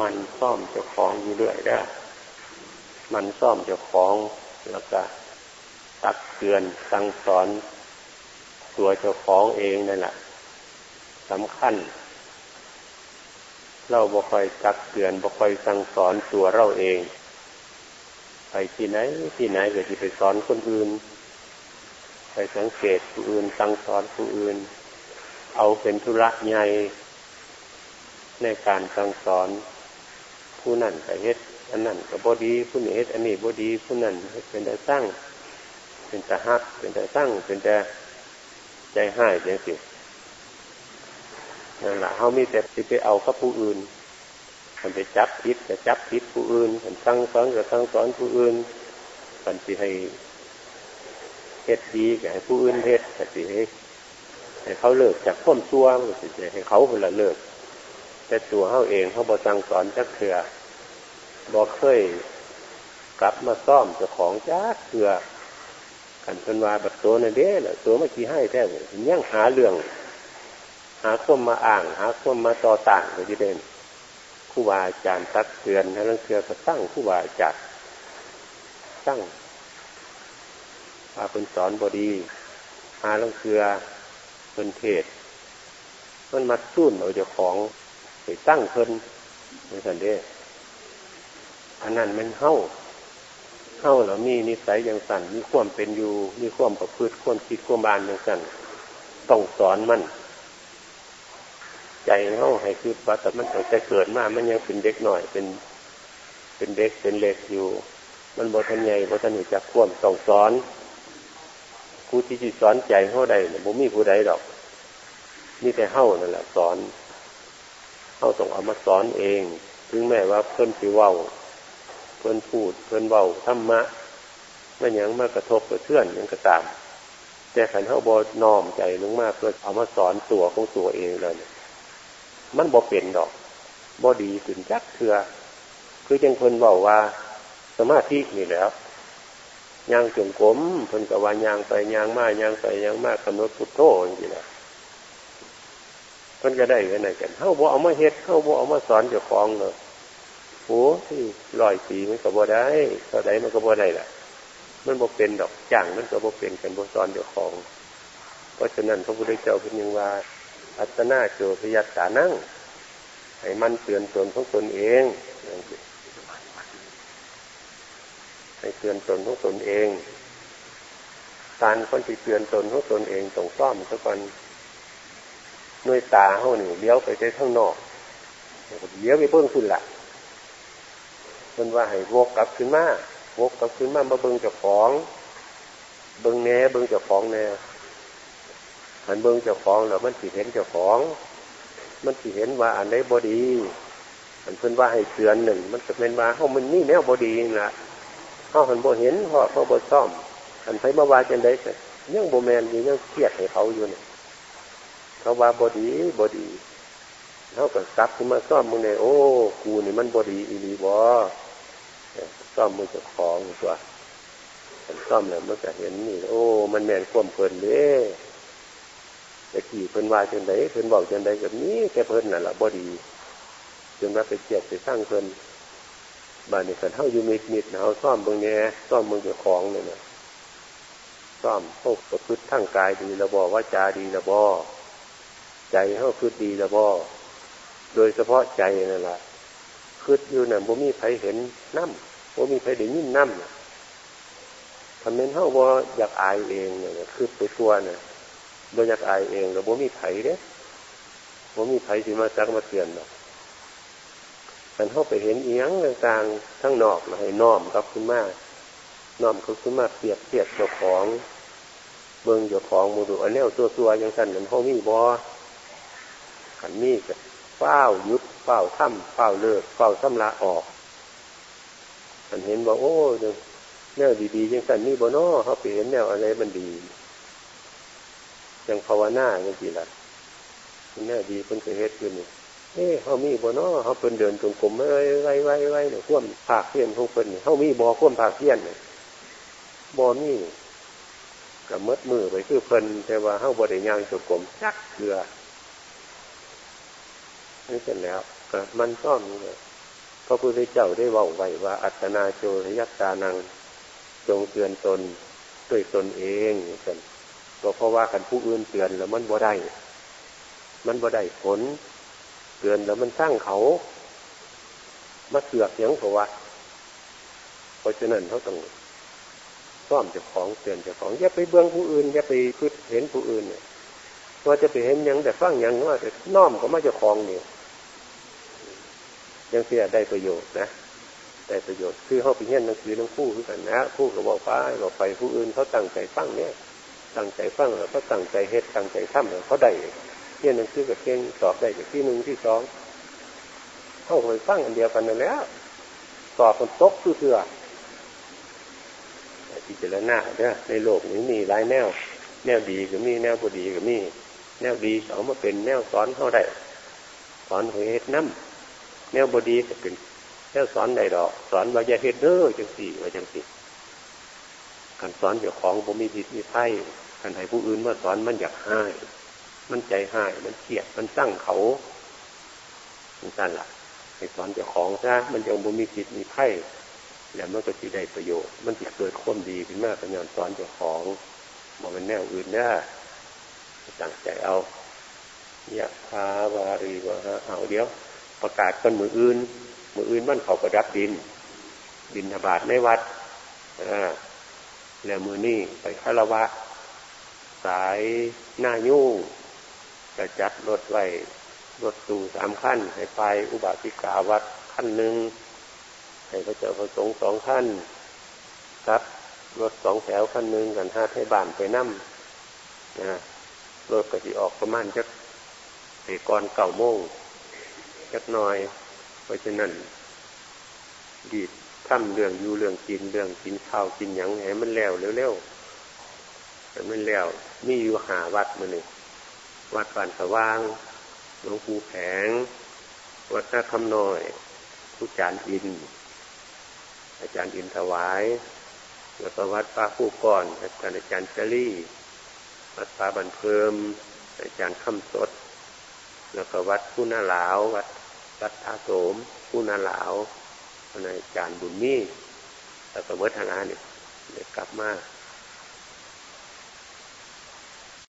มันซ่อมเจ้าของอยู่เรื่อยได้มันซ่อมเจ้าของแล้วก็ตักเตือนสั่งสอนตัวเจ้าของเองนั่นแหละสำคัญ เราบ่ค่อยตักเตือนบ่ค่อยสั่งสอนตัวเราเอง ไปที่ไหนที่ไหนเก็จะไปสอนคนอื่น ไปสังเกตผู้อื่นสั่งสอนผู้อื่น เอาเป็นธุระใหญ่ ในการสั่งสอนผู้นั่นก็เฮ็ดอันนั้นก็บดีผู้นี้เฮ็ดอันนี้บดีผู้นั้นเป็นแต่สร้างเป็นแต่ฮักเป็นแต่สร้างเป็นแต่ใจให้จังสินั่นแหละเขามีแต่ที่ไปเอากับผู้อื่นมันไปจับพิษจะจับพิษผู้อื่นมันสั่งสอนกับสั่งสอนผู้อื่นมันสิให้เฮ็ดดีกับผู้อื่นเฮ็ดแต่สิให้ให้เขาเลิกจากข้อมตัวมันสิให้เขาคนละเลิก แต่ตัวเขาเองเขาบอสั่งสอนจักเถื่อบอเคยกลับมาซ่อมเจ้าของจ้าเถื่อกันเป็นว่าแบบตัวนั่นเด้แหละตัวเมื่อกี้ให้แท้ยังหาเรื่อง หาข้อมมาอ่าง หาข้อมมาต่อต่างไปที่เด่นผู้วาอาจารย์ตักเตือนให้ลังเทือก็ตั้งผู้วาอาจารย์ตั้งพาเป็นสอนบอดีหาลังเทือเป็นเทศมันมาสู้นเอาเจ้าของ ไปตั้งเพิ่นเหมือนกันเด้อันนั้นมันเฮ้าเฮ้าแล้วมีนิสัยอย่างสั่นมีความเป็นอยู่มีความประพฤติความคิดความบานอย่างสั่นต้องสอนมัน ใจเฮ้าให้คือว่าแต่มันตั้งแต่เกิดมามันยังเป็นเด็กหน่อยเป็นเป็นเด็กเป็นเล็กอยู่ มันบทันใหญ่บทันหูจักความต้องสอนครูที่จะสอนใจเฮ้าใดเนี่ยผมมีผู้ใดดอกมีแต่เฮ้านั่นแหละสอน เฮ้าต้องเอามาสอนเอง ถึงแม้ว่าเพิ่นสิว่าเพิ่นพูด เพิ่นเบาธรรมะไม่ยังมากระทบกระเทือนยังกระตาม แต่ขันเขาบอน้อมใจลงมากเพื่อเอามาสอนตัวของตัวเองเลยมันบอเป็นดอกบอดีถึงจักเถื่อคือจังเพิ่นบอกว่า สมาธินี่แล้วยางจงกลมเพิ่นกับว่ายางไปยางมายางไปยางมากกำหนดพุทโธอย่างนี้แหละ เพิ่นก็ได้กันไหนกันเขาบอกเอามาเฮ็ดเขาบอกเอามาสอนเจ้าของเลยโอ้ที่ลอยสีมันก็บ่ได้เท่าไดมันก็บ่ได้แหละมันบ่เป็นดอกจ่างมันก็บ่เป็นกันบ่สอนเจ้าของ เพราะฉะนั้นพระพุทธเจ้าเป็นยังว่า อัตนาโจพยัตานั่งให้มันเตือนตนของตนเองให้เตือนตนของตนเองการคนที่เตือนตนของตนเองต้องซ่อมซะก่อน ด้วยตาเขาหนึ่งเลี้ยวไปได้ข้างนอกเลี้ยวไปเพิ่งขึ้นละมันว่าให้วกกลับขึ้นมาวกกลับขึ้นมามาเบิ่งเจ้าของ เบิ่งแน่เบิ่งเจ้าของแน่หันเบิ่งเจ้าของแล้วมันสิเห็นเจ้าของ มันสิเห็นว่าอันใดบอดีอันเพิ่นว่าให้เตือนหนึ่ง มันจะเป็นว่าเขามันนี่แนวบอดีนะเขาหันบ่เห็นเพราะเขาบ่ซ่อมอันไผมาว่าจังได๋ยังบ่แมนอยู่ยังเครียดให้เขาอยู่เนี่ย เขาว่าบอดีบอดีเขาก็ซับขึ้นมาซ่อมมึงเนี่ยโอ้กูนี่มันบอดีอีรีบอซ่อมมือจะของตัวซ่อมแล้วมันจะเห็นนี่ โอ้ มันแมนควมเพลินเลยแต่ขี่เพิ่นว่าจนไดเพิ่นบอกจนไดแบบนี้แค่เพิ่นน่ะละบอดีจนว่าไปเจียดไปสร้างเพิ่นบ้านนี้ขันเท่าอยู่มิดมิดเขาซ่อมเบิ่งแน่ซ่อมมือจะของเนี่ยนะซ่อมพวกประพฤติทั้งกายดีระบอว่าจาดีระบอ ใจเขาคือดีระบอโดยเฉพาะใจนั่นแหละคืดอยู่น่ะบ่มีใครเห็นน้ำบ่มีใครได้ยินน้ำทำเป็นเท่าบ่อยากอายเองเนี่ยคืดไปตัวเนี่ยบ่อยากอายเองแล้วบ่มีไผเด้บ่มีไผสิมาจักมาเตือนหรอกมันเข้าไปเห็นเอียงต่างๆทั้งนอกมาให้น้อมกับขึ้นมาน้อมกับขึ้นมาเปรียบเทียบเจ้าของ เบิ่งเจ้าของมูดูอันนี้ตัวตัวย่างสั้นเหมันเขามีบอ ขันมีกับเฝ้ายุดเฝ้าถ้ำเฝ้าเลิกเฝ้าสำละออกมันเห็นว่าโอ้แนวดีๆยังสั่นนี่บนอเขาไปเห็นแนวอะไรมันดียังภาวนาอย่างที่ละแนวดีเพิ่นเคยเฮ็ดอยู่นี่เอ้เขามีบ่นอเขาเป็นเดินจงกรมไว้ไว้ไว้ไว้เนี่ยข่วมผากเพี้ยนของเพิ่นเนี่ยเขามีบ่อข่วมผากเพี้ยนเนี่ยบ่มีกับมดมือไปคือเพิ่นแต่ว่าเขาบ่ได้ย่างจงกรมจักเกลือ นี่เสร็จแล้วก็มันซ่อมนี่เลยระพุทธเจ้าได้ว่าไว้ว่า อัตนาโจรยัตตานัง จงเตือนตนด้วยตนเองกันก็เพราะว่ากันผู้อื่นเตือนแล้วมันบ่ได้ มันบ่ได้ผล เตือนแล้วมันสร้างเขา มาเสือกยังเพราะว่าเพราะฉะนั้นเขาต้องซ่อมเจ้าของเตือนเจ้าของอย่าไปเบื้องผู้อื่นอย่าไปพึดเห็นผู้อื่นเนี่ยว่าจะไปเห็นยังแต่ฟังยังว่าแต่น้อมก็มาเจ้าของเนี่ย ยังเสียได้ประโยชน์นะได้ประโยชน์คือเขาไปเห็นหนังสือหนังคู่คือกันนะคู่ก็บบอกไปบอกไปผู้อื่นเขาตั้งใจฟังเนี่ยตั้งใจฟังแล้วก็ตั้งใจเฮ็ดตั้งใจทำเขาได้เรียนหนังสือกับเก่งสอบได้จากที่หนึ่งที่สองเข้าไปฟังอันเดียวกันนั่นแล้วสอบมันตกเสื่อพิจารณาเนี่ยในโลกนี้มีหลายแนว แนวดีก็มีแนวบดีก็มี แนวดีเอามาเป็นแนวสอนเขาได้สอนเหตุน้ำ แนวบดีก็เป็นแนวสอนได้ดอก สอนว่าอย่าเหตุเด้อจังสี่ว่าจังสี่การสอนเกี่ยวของผมมีผิดมีไพ่การให้ผู้อื่นมาสอนมันอยากให้มันใจให้มันเกลียดมันสั่งเขามันสั่นละให้สอนเจ้าของซะมันยังบ่มีผิดมีไพ่แล้วมันก็จะได้ประโยชน์ มันจะเกิดความดีขึ้นมากเป็นงานสอนเจ้าของบอกเป็นแนวอื่นได้ตั้งใจเอายะพาวารีวะเอาเดี๋ยว ประกาศกันมืออื่น มืออื่นมันเขาประดับดิน ดินธบาตในวัดแล้วมือนี่ไปคารวะ สายหน้ายุ่งจะจัดรถไว้รถตู่สามขั้นให้ไปอุบาสิกาวัดขั้นหนึ่งให้พระเจ้าพระสงฆ์สองขั้นครับรถสองแถวขั้นหนึ่งกันห้าให้บานไปนั่มนะรถก็จะออกประมาณจักเหตุกรเก่าโมง จักหน่อย เพราะฉะนั้นดีทำเรื่องอยู่เรื่องกินเรื่องกินข้าวกินหยังให้มันแล้วเร็วๆให้มันแล้วมีอยู่หาวัดมาหนึ่งวัดป่านสว่างหลวงปู่แผง วัดนาคำน้อยผู้จารย์อิน อาจารย์อินถวายแล้วก็วัดป้าผู้ก่อนอาจารย์อาจารย์เจรี่วัดป้าบันเพิ่มอาจารย์คำสด แล้วก็วัดผู้นาหลาว วัด รัตอาโสมผู้นาหลาวอาจารบุญมีแล้วก็เมื่อทางานเนี่ยกลับมา